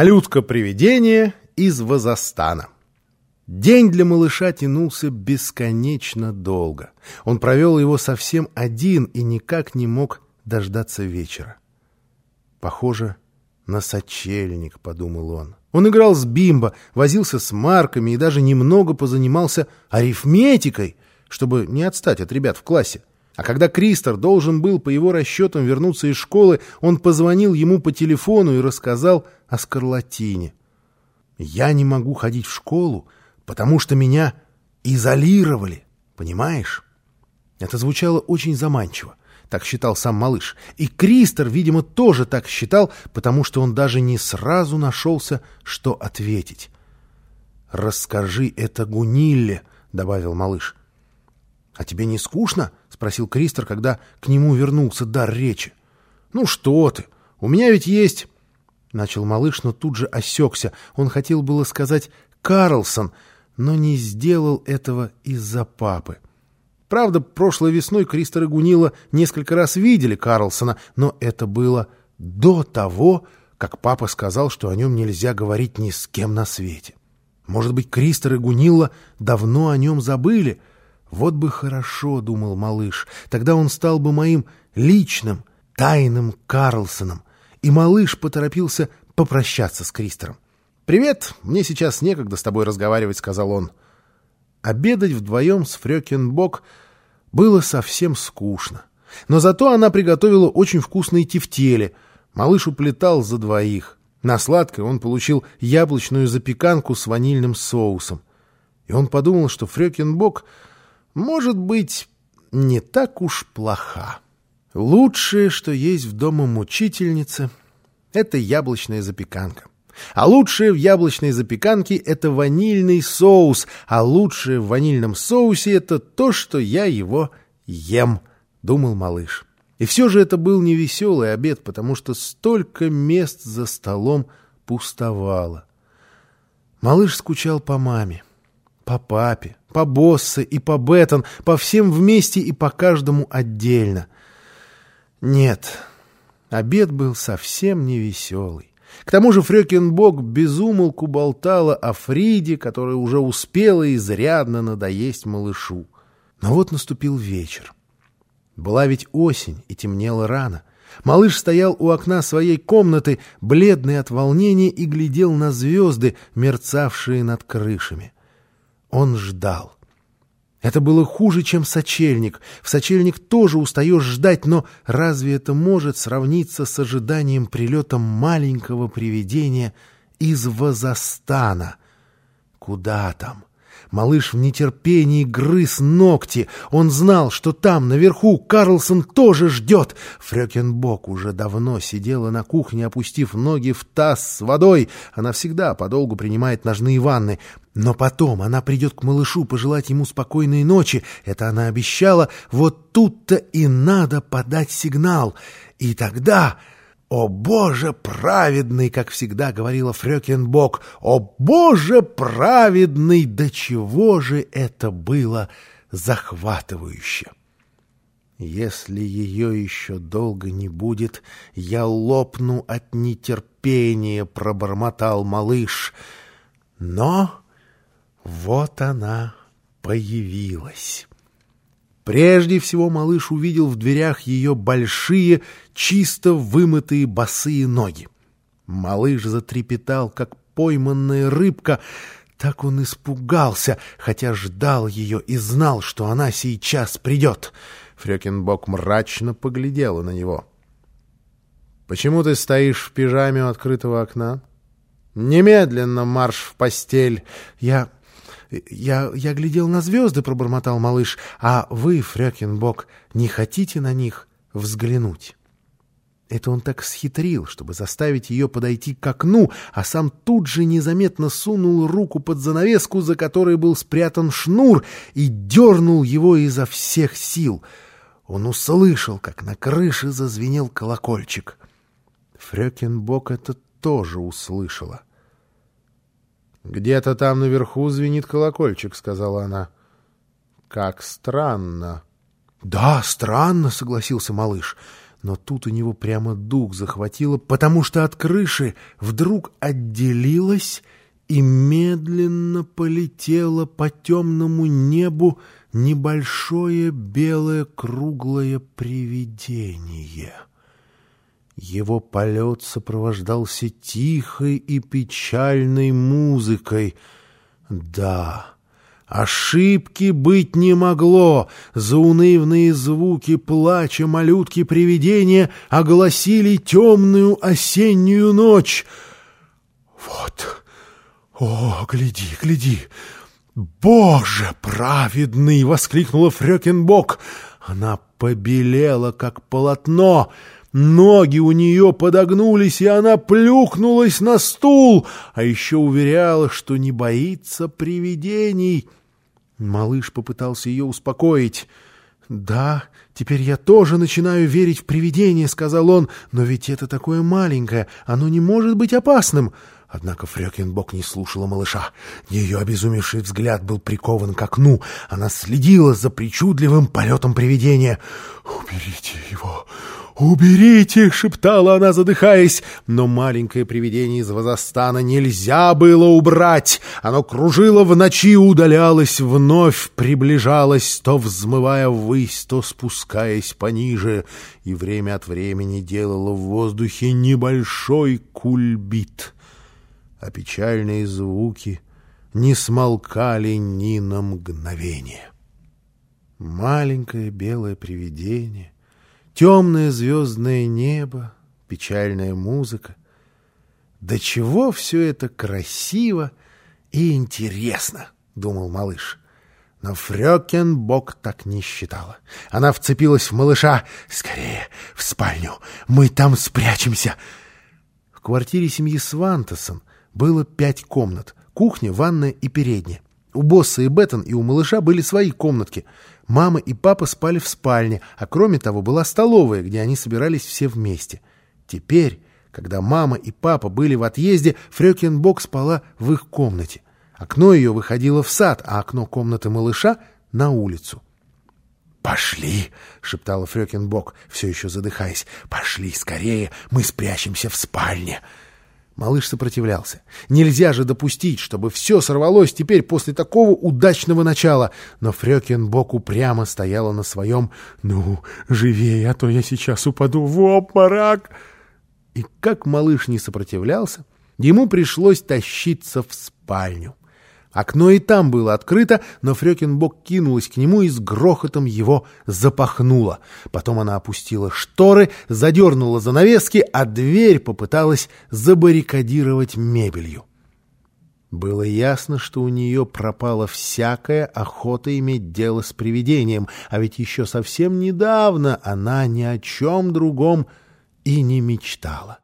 Малютка-привидение из Вазастана. День для малыша тянулся бесконечно долго. Он провел его совсем один и никак не мог дождаться вечера. Похоже на сочельник, — подумал он. Он играл с бимбо, возился с марками и даже немного позанимался арифметикой, чтобы не отстать от ребят в классе. А когда Кристор должен был, по его расчетам, вернуться из школы, он позвонил ему по телефону и рассказал о скарлатине. «Я не могу ходить в школу, потому что меня изолировали, понимаешь?» Это звучало очень заманчиво. Так считал сам малыш. И Кристор, видимо, тоже так считал, потому что он даже не сразу нашелся, что ответить. «Расскажи это Гунилле», — добавил малыш. «А тебе не скучно?» — спросил Кристор, когда к нему вернулся дар речи. «Ну что ты! У меня ведь есть...» Начал малыш, но тут же осекся. Он хотел было сказать «Карлсон», но не сделал этого из-за папы. Правда, прошлой весной Кристор и Гунила несколько раз видели Карлсона, но это было до того, как папа сказал, что о нем нельзя говорить ни с кем на свете. Может быть, Кристор и Гунила давно о нем забыли, вот бы хорошо, думал малыш, тогда он стал бы моим личным, тайным Карлсоном. И малыш поторопился попрощаться с Кристером. «Привет, мне сейчас некогда с тобой разговаривать», — сказал он. Обедать вдвоем с Фрёкинбок было совсем скучно. Но зато она приготовила очень вкусные тефтели. Малыш уплетал за двоих. На сладкое он получил яблочную запеканку с ванильным соусом. И он подумал, что Фрёкинбок может быть, не так уж плоха. Лучшее, что есть в дома мучительницы, это яблочная запеканка. А лучшее в яблочной запеканке — это ванильный соус, а лучшее в ванильном соусе — это то, что я его ем, — думал малыш. И все же это был невеселый обед, потому что столько мест за столом пустовало. Малыш скучал по маме. По папе, по Боссе и по Беттон, по всем вместе и по каждому отдельно. Нет, обед был совсем не веселый. К тому же Фрёкинбок безумолку болтала о Фриде, которая уже успела изрядно надоесть малышу. Но вот наступил вечер. Была ведь осень, и темнело рано. Малыш стоял у окна своей комнаты, бледный от волнения, и глядел на звезды, мерцавшие над крышами. Он ждал. Это было хуже, чем сочельник. В сочельник тоже устаешь ждать, но разве это может сравниться с ожиданием прилета маленького привидения из Вазастана? Куда там? Малыш в нетерпении грыз ногти. Он знал, что там, наверху, Карлсон тоже ждет. Фрёкинбок уже давно сидела на кухне, опустив ноги в таз с водой. Она всегда подолгу принимает ножные ванны. Но потом она придет к малышу пожелать ему спокойной ночи. Это она обещала. Вот тут-то и надо подать сигнал. И тогда... «О Боже праведный!» — как всегда говорила Фрёкинбок. «О Боже праведный! До чего же это было захватывающе!» «Если ее еще долго не будет, я лопну от нетерпения», — пробормотал малыш. Но вот она появилась. Прежде всего малыш увидел в дверях ее большие, чисто вымытые босые ноги. Малыш затрепетал, как пойманная рыбка. Так он испугался, хотя ждал ее и знал, что она сейчас придет. Фрёкинбок мрачно поглядела на него. — Почему ты стоишь в пижаме у открытого окна? — Немедленно марш в постель. Я... «Я, я глядел на звезды», — пробормотал малыш. «А вы, Фрёкинбок, не хотите на них взглянуть?» Это он так схитрил, чтобы заставить ее подойти к окну, а сам тут же незаметно сунул руку под занавеску, за которой был спрятан шнур, и дернул его изо всех сил. Он услышал, как на крыше зазвенел колокольчик. Фрёкинбок это тоже услышала. «Где-то там наверху звенит колокольчик», — сказала она. «Как странно». «Да, странно», — согласился малыш. но тут у него прямо дух захватило, потому что от крыши вдруг отделилась и медленно полетело по темному небу небольшое белое круглое привидение. Его полет сопровождался тихой и печальной музыкой. Да, ошибки быть не могло. Заунывные звуки плача малютки-привидения огласили темную осеннюю ночь. Вот, о, гляди, гляди! «Боже праведный!» — воскликнула Фрёкинбок. Она побелела, как полотно. Ноги у нее подогнулись, и она плюхнулась на стул, а еще уверяла, что не боится привидений. Малыш попытался ее успокоить. «Да, теперь я тоже начинаю верить в привидения», — сказал он, «но ведь это такое маленькое, оно не может быть опасным». Однако Фрёкинбок не слушала малыша. Ее обезумевший взгляд был прикован к окну. Она следила за причудливым полетом привидения. «Уберите его! Уберите!» — шептала она, задыхаясь. Но маленькое привидение из Вазастана нельзя было убрать. Оно кружило в ночи, удалялось, вновь приближалось, то взмывая ввысь, то спускаясь пониже, и время от времени делало в воздухе небольшой кульбит — а печальные звуки не смолкали ни на мгновение. Маленькое белое привидение, темное звездное небо, печальная музыка. Да чего все это красиво и интересно, думал малыш. Но Фрёкенбок так не считала. Она вцепилась в малыша. «Скорее, в спальню! Мы там спрячемся!» В квартире семьи Свантесон было пять комнат — кухня, ванная и передняя. У босса и Беттон и у малыша были свои комнатки. Мама и папа спали в спальне, а кроме того была столовая, где они собирались все вместе. Теперь, когда мама и папа были в отъезде, Фрёкинбок спала в их комнате. Окно ее выходило в сад, а окно комнаты малыша — на улицу. «Пошли!» — шептала Фрёкинбок, все еще задыхаясь. «Пошли скорее, мы спрячемся в спальне!» Малыш сопротивлялся. Нельзя же допустить, чтобы все сорвалось теперь после такого удачного начала. Но Фрёкинбок упрямо стояла на своем «Ну, живее, а то я сейчас упаду в обморок!» И как малыш не сопротивлялся, ему пришлось тащиться в спальню. Окно и там было открыто, но Фрёкинбок кинулась к нему и с грохотом его запахнула. Потом она опустила шторы, задернула занавески, а дверь попыталась забаррикадировать мебелью. Было ясно, что у нее пропала всякая охота иметь дело с привидением, а ведь еще совсем недавно она ни о чем другом и не мечтала.